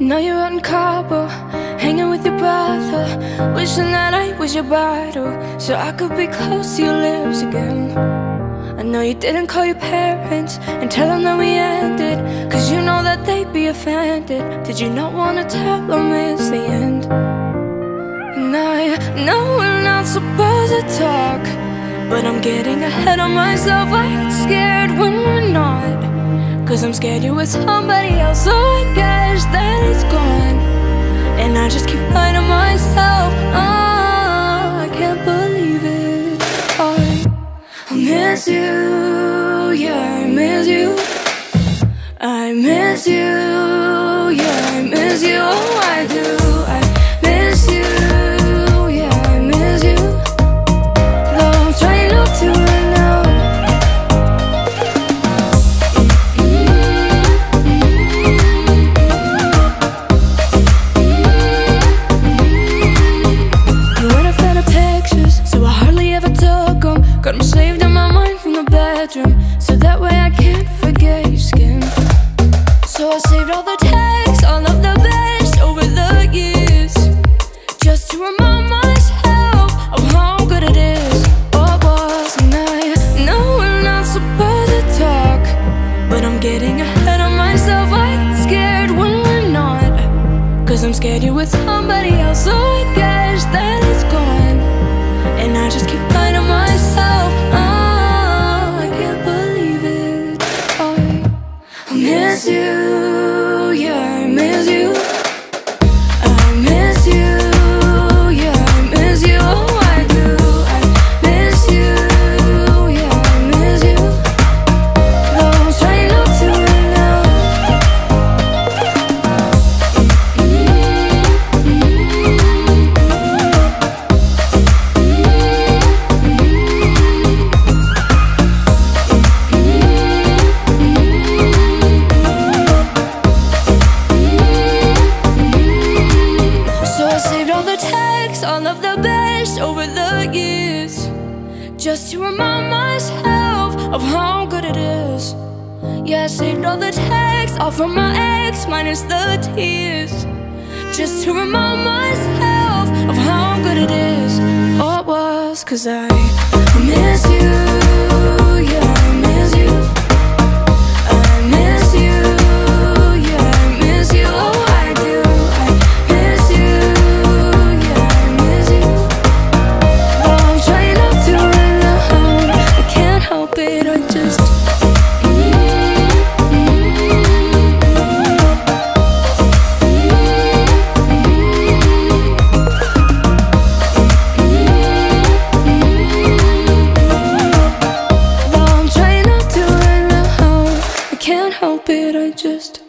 you're out in Cabo, hanging with your brother. Wishing that I was your bridal, so I could be close to your lips again. I know you didn't call your parents and tell them that we ended, cause you know that they'd be offended. Did you not wanna tell them it's the end? And I know we're not supposed to talk, but I'm getting ahead of myself. I get scared when we're not. Cause I'm scared you're with somebody else, so I guess that it's gone. And I just keep lying to myself. Oh, I can't believe it. I, I miss you, yeah, I miss you. I miss you, yeah, I miss you. Oh, I do. In my mind from the bedroom, so that way I can't forget your skin. So I saved all the texts, all of the best over the years, just to remind myself of how good it is. What was and I know we're not supposed to talk, but I'm getting ahead of myself. I'm scared when we're not. Cause I'm scared you're with miss you, yeah, I miss you. All of the best over the years, just to remind myself of how good it is. Yeah, I saved all the texts, all from my ex, minus the tears, just to remind myself of how good it is. Oh, it was, cause I miss you. can't help it, I just